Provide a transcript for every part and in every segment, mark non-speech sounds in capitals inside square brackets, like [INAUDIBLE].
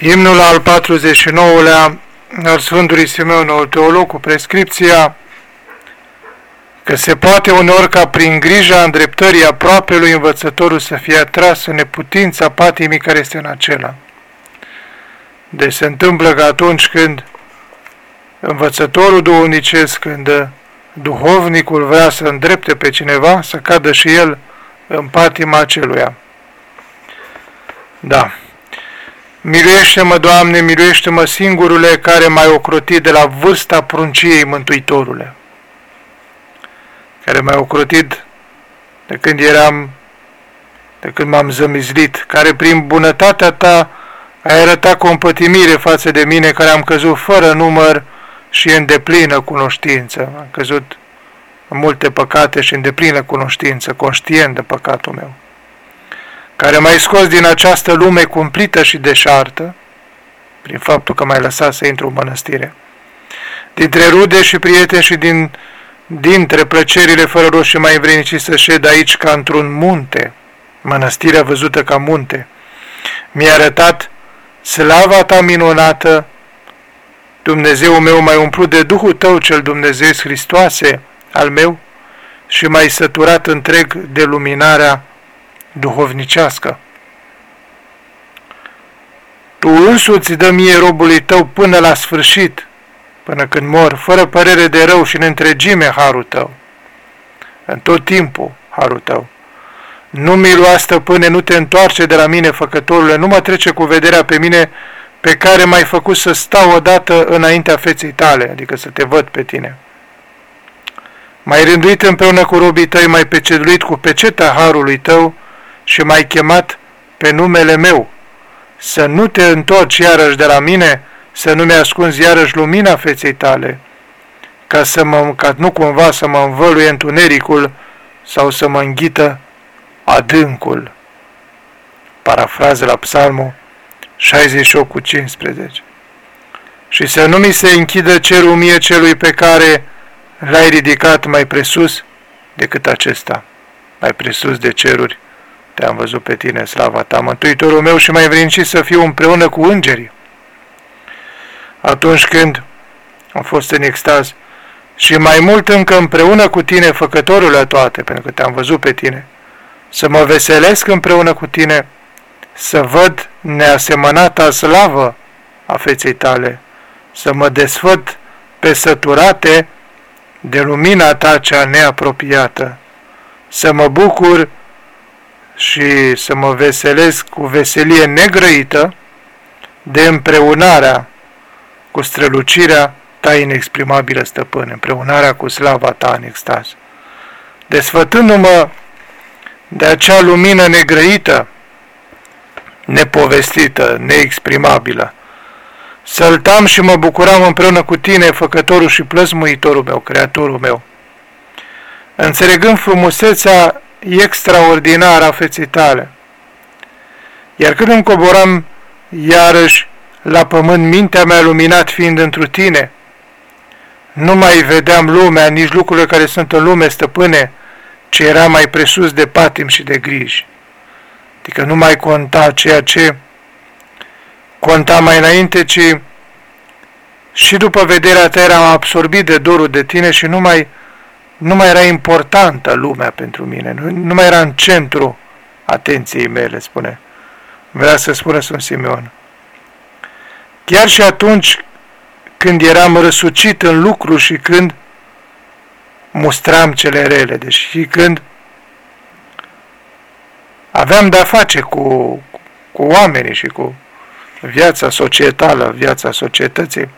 Imnul al 49-lea al Sfântului Simeon, noul teolog, cu prescripția că se poate uneori ca prin grija îndreptării lui învățătorul să fie atras în neputința patimii care este în acela. Deci se întâmplă că atunci când învățătorul duhovnicesc, când duhovnicul vrea să îndrepte pe cineva, să cadă și el în patima aceluia. Da. Miluiește-mă, Doamne, miluiește-mă singurule care m-ai ocrotit de la vârsta prunciei Mântuitorule, care m-ai ocrotit de când eram, de când m-am zămizlit, care prin bunătatea ta ai arătat compătimire față de mine, care am căzut fără număr și în deplină cunoștință. Am căzut în multe păcate și în deplină cunoștință, conștient de păcatul meu care m-ai scos din această lume cumplită și deșartă, prin faptul că m-ai lăsat să intru în mănăstire, dintre rude și prieteni și din, dintre plăcerile fără rost și mai vrenici să șed aici ca într-un munte, mănăstirea văzută ca munte. Mi-a arătat slava ta minunată, Dumnezeu meu mai umplut de Duhul tău cel Dumnezeu Hristoase al meu și mai săturat întreg de luminarea duhovnicească. Tu însuți dă mie robului tău până la sfârșit, până când mor, fără părere de rău și în întregime harul tău. În tot timpul harul tău. Nu mi lua stăpâne, nu te întoarce de la mine, făcătorule, nu mă trece cu vederea pe mine pe care m-ai făcut să stau odată înaintea feței tale, adică să te văd pe tine. Mai rânduit împreună cu robii tăi, mai peceduit cu peceta harului tău, și m-ai chemat pe numele meu, să nu te întorci iarăși de la mine, să nu mi-ascunzi iarăși lumina feței tale, ca, să mă, ca nu cumva să mă învăluie întunericul sau să mă înghită adâncul. Parafrază la psalmul 68 cu 15. Și să nu mi se închidă cerul mie celui pe care l-ai ridicat mai presus decât acesta, mai presus de ceruri te-am văzut pe tine, slava ta, Mântuitorul meu, și mai vrem și să fiu împreună cu îngerii. Atunci când am fost în extaz și mai mult încă împreună cu tine, făcătorul la toate, pentru că te-am văzut pe tine, să mă veselesc împreună cu tine, să văd neasemănata slavă a feței tale, să mă desfăt pe săturate de lumina ta cea neapropiată, să mă bucur și să mă veselesc cu veselie negrăită de împreunarea cu strălucirea ta inexprimabilă stăpân, împreunarea cu slava ta în extaz. Desfătându-mă de acea lumină negrăită, nepovestită, neexprimabilă, săltam și mă bucuram împreună cu tine, făcătorul și plăzmuitorul meu, creatorul meu. Înțelegând frumusețea extraordinar a feței tale. Iar când îmi coboram iarăși la pământ, mintea mea luminat fiind întru tine, nu mai vedeam lumea, nici lucrurile care sunt în lume, stăpâne, ce era mai presus de patim și de griji. Adică nu mai conta ceea ce conta mai înainte, ci și după vederea ta eram absorbit de dorul de tine și nu mai nu mai era importantă lumea pentru mine, nu, nu mai era în centru atenției mele, spune. Vrea să spună Sfânt Simeon. Chiar și atunci când eram răsucit în lucru și când mustram cele rele, deci și când aveam de-a face cu, cu oamenii și cu viața societală, viața societății,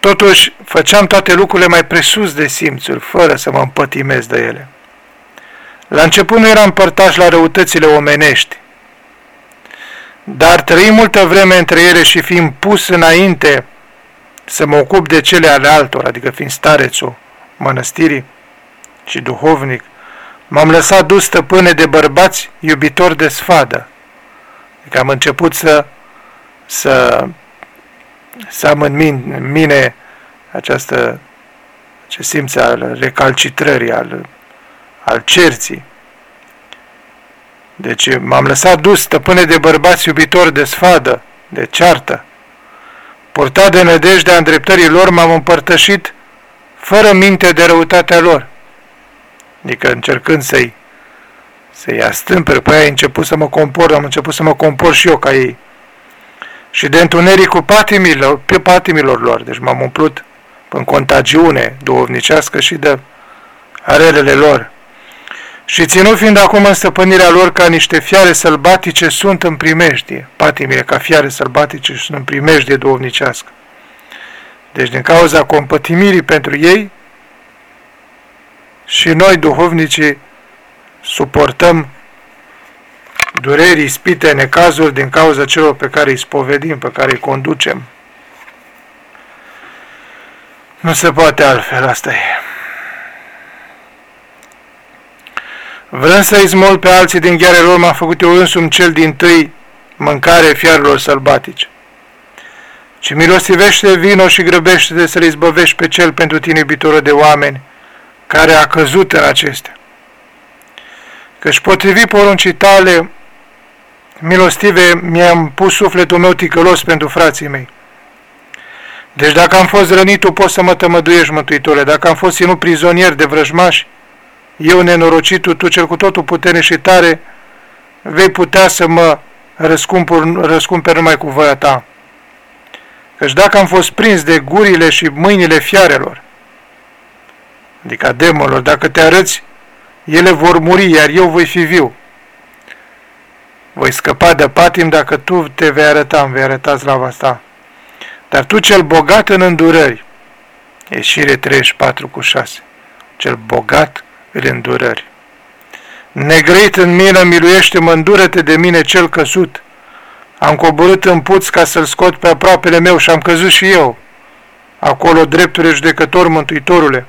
Totuși, făceam toate lucrurile mai presus de simțuri, fără să mă împătimez de ele. La început nu eram părtaș la răutățile omenești, dar trăi multă vreme între ele și fiind pus înainte să mă ocup de cele ale altor, adică fiind starețul mănăstirii și duhovnic, m-am lăsat dus stăpâne de bărbați iubitori de sfadă. Adică am început să, să să am în mine această ce simț al recalcitrării, al, al cerții. Deci m-am lăsat dus, stăpâne de bărbați iubitori de sfadă, de ceartă. Purtat de nădejdea îndreptării lor, m-am împărtășit fără minte de răutatea lor. Adică încercând să-i să-i astâmperi, pe aia început să mă compor, am început să mă compor și eu ca ei. Și de întunericul patimilor, pe patimilor lor, deci m-am umplut în contagiune duhovnicească și de arelele lor. Și ținut fiind acum în stăpânirea lor ca niște fiare sălbatice sunt în primejdie, patimile ca fiare sălbatice sunt în primejdie duhovnicească. Deci din cauza compătimirii pentru ei și noi duhovnicii suportăm dureri, ispite, necazuri din cauza celor pe care îi spovedim, pe care îi conducem. Nu se poate altfel, asta e. Vrând să izmol pe alții din gheare lor, m-am făcut eu însumi cel din tâi mâncare fiarelor sălbatice. Ci milostivește vino și grăbește-te să-l izbăvești pe cel pentru tine iubitoră de oameni, care a căzut în acestea. Căci potrivit poruncii tale, milostive, mi-am pus sufletul meu ticălos pentru frații mei. Deci dacă am fost rănit, tu poți să mă tămăduiești, Mântuitore. Dacă am fost ținut prizonier de vrăjmași, eu nenorocitul, tu cel cu totul puternic și tare, vei putea să mă răscumperi numai cu voia ta. Căci dacă am fost prins de gurile și mâinile fiarelor, adică a demonilor, dacă te arăți, ele vor muri, iar eu voi fi viu. Voi scăpa de patim dacă tu te vei arăta, îmi vei arăta slava asta. Dar tu cel bogat în îndurări, ieșire 34 cu 6, cel bogat în îndurări. Negreit în mine, miluiește-mă, îndură-te de mine cel căzut. Am coborât în puț ca să-l scot pe aproapele meu și am căzut și eu. Acolo, dreptule judecător, mântuitorule.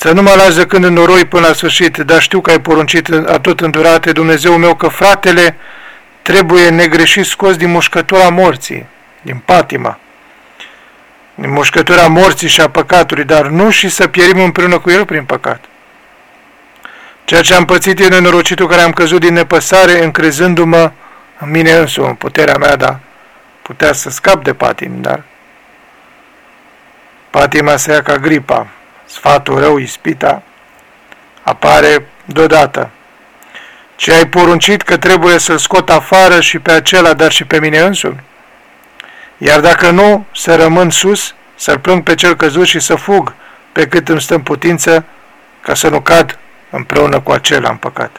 Să nu mă lași când în noroi până la sfârșit, dar știu că ai poruncit atot îndurate, Dumnezeu meu, că fratele trebuie negreșit scos din mușcătura morții, din patima, din mușcătura morții și a păcatului, dar nu și să pierim împreună cu el prin păcat. Ceea ce am pățit e nenorocitul care am căzut din nepăsare, încrezându-mă în mine însumi, în puterea mea, da, putea să scap de patim, dar patima se ia ca gripa, sfatul rău, ispita, apare deodată. Ce ai poruncit că trebuie să-l scot afară și pe acela, dar și pe mine însumi? Iar dacă nu, să rămân sus, să-l plâng pe cel căzut și să fug, pe cât îmi stă în putință, ca să nu cad împreună cu acela în păcat.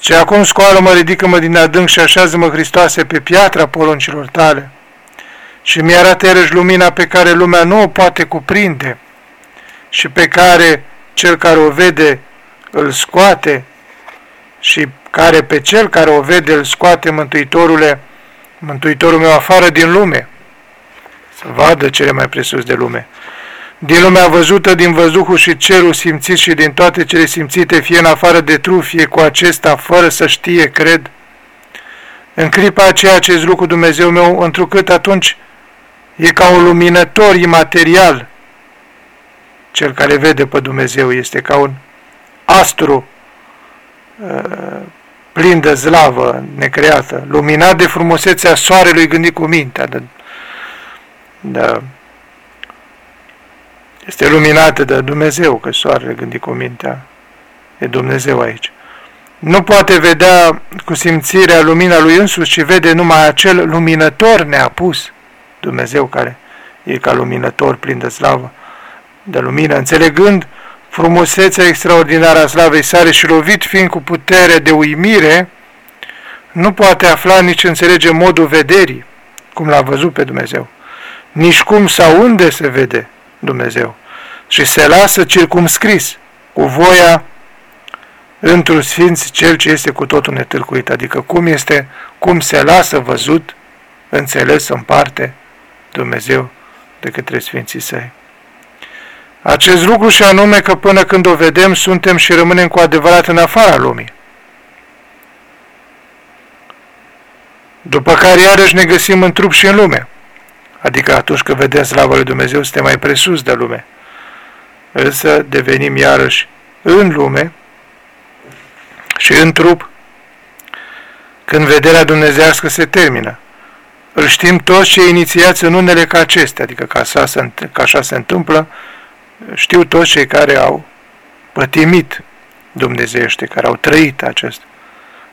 Ce acum scoală-mă, ridică-mă din adânc și așează-mă, Hristoase, pe piatra poruncilor tale și mi-arată iarăși lumina pe care lumea nu o poate cuprinde și pe care cel care o vede îl scoate și care pe cel care o vede îl scoate Mântuitorule, Mântuitorul meu afară din lume, să vadă cele mai presus de lume. Din lumea văzută, din văzuhul și cerul simțit și din toate cele simțite, fie în afară de tru, fie cu acesta, fără să știe, cred. În clipa aceea ce lucru Dumnezeu meu, întrucât atunci e ca un luminător imaterial, cel care vede pe Dumnezeu este ca un astru uh, plin de zlavă necreată, luminat de frumusețea soarelui gândit cu mintea. De, de, este luminată de Dumnezeu, că soarele gândit cu mintea e Dumnezeu aici. Nu poate vedea cu simțirea lumina lui însuși, ci vede numai acel luminător neapus, Dumnezeu care e ca luminător plin de slavă de lumină, înțelegând frumusețea extraordinară a slavei sale și lovit fiind cu putere de uimire, nu poate afla nici înțelege modul vederii, cum l-a văzut pe Dumnezeu, nici cum sau unde se vede Dumnezeu. Și se lasă circumscris cu voia într-un sfinț cel ce este cu totul netâlcuit, adică cum este, cum se lasă văzut, înțeles în parte Dumnezeu de către sfinții săi. Acest lucru și anume că până când o vedem, suntem și rămânem cu adevărat în afara lumii. După care iarăși ne găsim în trup și în lume. Adică atunci când vedem slavă lui Dumnezeu, suntem mai presus de lume. Însă devenim iarăși în lume, și în trup, când vederea dumnezească se termină. Îl știm toți cei inițiați în unele ca acestea, adică ca așa, se, ca așa se întâmplă, știu toți cei care au pătimit dumnezeiește, care au trăit acest,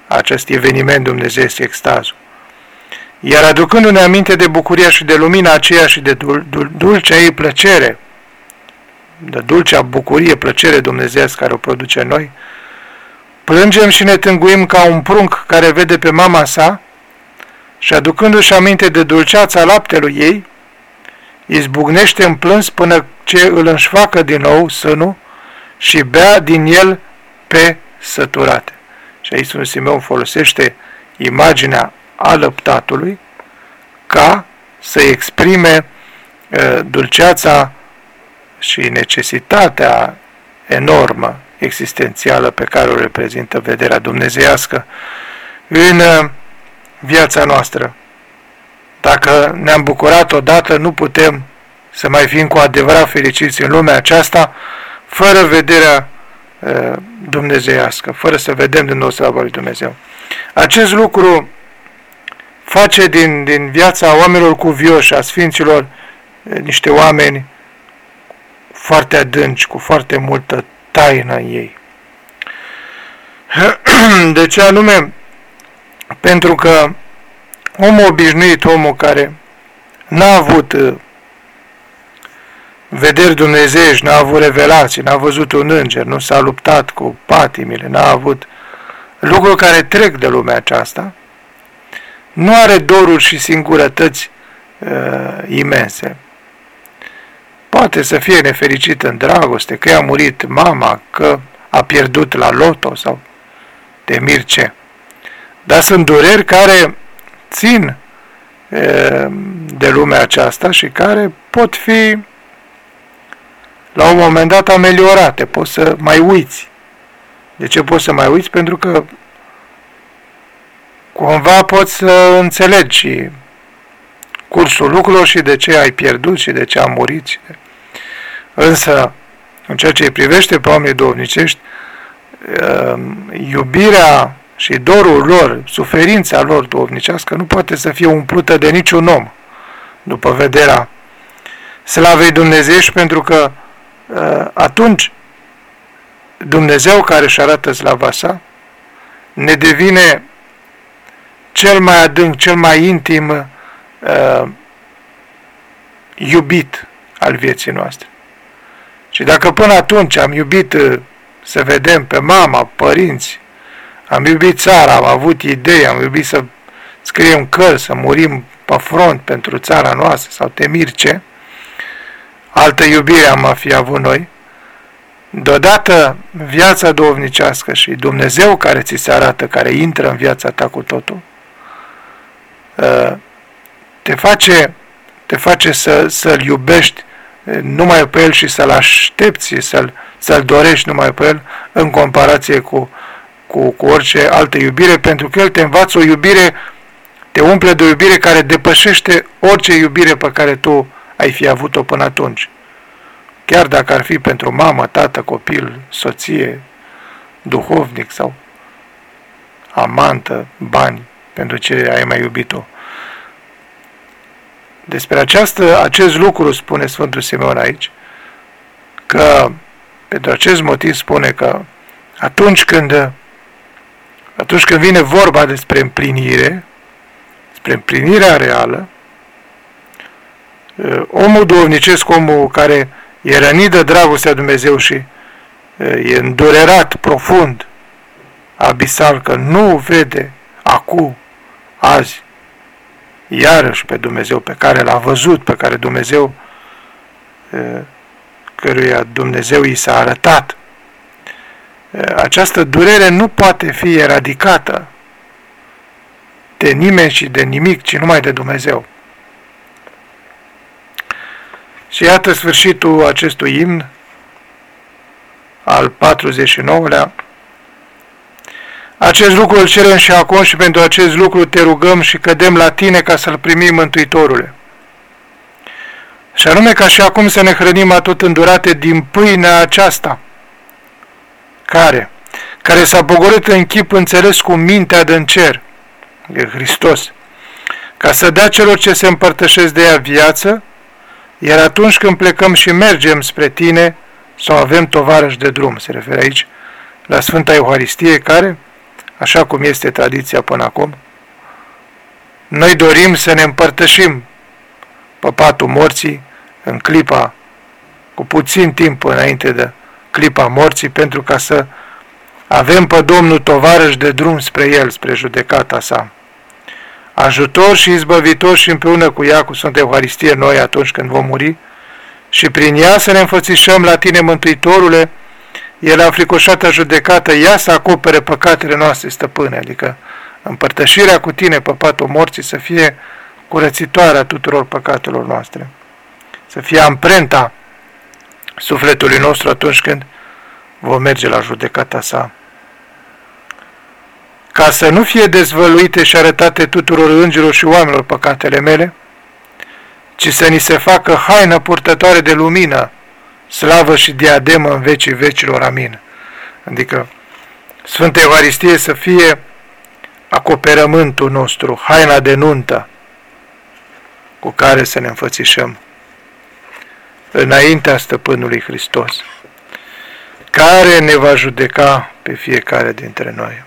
acest eveniment dumnezeiesc, extazul. Iar aducându-ne aminte de bucuria și de lumina aceea și de dul, dul, dulcea ei plăcere, de dulcea bucurie, plăcere dumnezeiesc care o produce în noi, plângem și ne tânguim ca un prunc care vede pe mama sa și aducându-și aminte de dulceața laptelui ei, izbucnește în plâns până ce îl înșfacă din nou sânul și bea din el pe săturate. Și aici Sfântul Simeon folosește imaginea alăptatului ca să exprime uh, dulceața și necesitatea enormă existențială pe care o reprezintă vederea dumnezeiască în uh, viața noastră. Dacă ne-am bucurat odată, nu putem să mai fim cu adevărat fericiți în lumea aceasta, fără vederea uh, dumnezeiască, fără să vedem din nou slava lui Dumnezeu. Acest lucru face din, din viața oamenilor cuvioși, a sfinților, niște oameni foarte adânci, cu foarte multă taină în ei. [CLEARS THROAT] De ce anume? Pentru că omul obișnuit, omul care n-a avut uh, vederi dumnezeiești, n-a avut revelații, n-a văzut un înger, nu s-a luptat cu patimile, n-a avut lucruri care trec de lumea aceasta, nu are doruri și singurătăți uh, imense. Poate să fie nefericit în dragoste, că i-a murit mama, că a pierdut la loto sau de mir ce. Dar sunt dureri care țin uh, de lumea aceasta și care pot fi la un moment dat ameliorate, poți să mai uiți. De ce poți să mai uiți? Pentru că cumva poți să înțelegi cursul lucrurilor și de ce ai pierdut și de ce a murit. Însă, în ceea ce îi privește pe oamenii dovnicești, um, iubirea și dorul lor, suferința lor dovnicească nu poate să fie umplută de niciun om după vederea slavei Dumnezeiești, pentru că uh, atunci Dumnezeu care își arată slava sa ne devine cel mai adânc, cel mai intim uh, iubit al vieții noastre. Și dacă până atunci am iubit uh, să vedem pe mama, părinți, am iubit țara, am avut idei, am iubit să scriem cărți, să murim pe front pentru țara noastră sau temir ce, altă iubire am fi avut noi, deodată viața dovnicească și Dumnezeu care ți se arată, care intră în viața ta cu totul, Uh, te face, te face să, să-L iubești uh, numai pe El și să-L aștepți, să-L, să-L dorești numai pe El în comparație cu, cu, cu orice altă iubire, pentru că El te învață o iubire, te umple de o iubire care depășește orice iubire pe care tu ai fi avut-o până atunci. Chiar dacă ar fi pentru mamă, tată, copil, soție, duhovnic sau amantă, bani, pentru ce ai mai iubit-o. Despre această, acest lucru spune Sfântul Simeon aici, că pentru acest motiv spune că atunci când, atunci când vine vorba despre împlinire, despre împlinirea reală, omul duovnicesc, omul care e rănit de dragostea Dumnezeu și e îndurerat profund, abisal, că nu vede acum, azi, iarăși pe Dumnezeu pe care l-a văzut, pe care Dumnezeu, căruia Dumnezeu i s-a arătat. Această durere nu poate fi eradicată de nimeni și de nimic, ci numai de Dumnezeu. Și iată sfârșitul acestui imn al 49-lea, acest lucru îl cerem și acum și pentru acest lucru te rugăm și cădem la tine ca să-l primim Mântuitorule. Și anume ca și acum să ne hrănim atât îndurate din pâinea aceasta, care, care s-a pogorât în chip înțeles cu mintea de cer, de Hristos, ca să dea celor ce se împărtășesc de ea viață, iar atunci când plecăm și mergem spre tine, sau avem tovarăși de drum, se referă aici la Sfânta Euharistie, care, așa cum este tradiția până acum, noi dorim să ne împărtășim păpatul morții în clipa, cu puțin timp înainte de clipa morții, pentru ca să avem pe Domnul tovarăș de drum spre El, spre judecata sa. Ajutor și izbăvitor și împreună cu ea, cu Sfânta Euharistie, noi atunci când vom muri, și prin ea să ne înfățișăm la Tine, Mântuitorule, El a fricoșată judecată, ea să acopere păcatele noastre, stăpâne, adică împărtășirea cu Tine, păpatul morții, să fie curățitoarea tuturor păcatelor noastre, să fie amprenta sufletului nostru atunci când vom merge la judecata sa ca să nu fie dezvăluite și arătate tuturor îngerilor și oamenilor păcatele mele, ci să ni se facă haină purtătoare de lumină, slavă și diademă în vecii vecilor. Amin. Adică Sfânta Euharistie să fie acoperământul nostru, haina de nuntă cu care să ne înfățișăm înaintea Stăpânului Hristos, care ne va judeca pe fiecare dintre noi.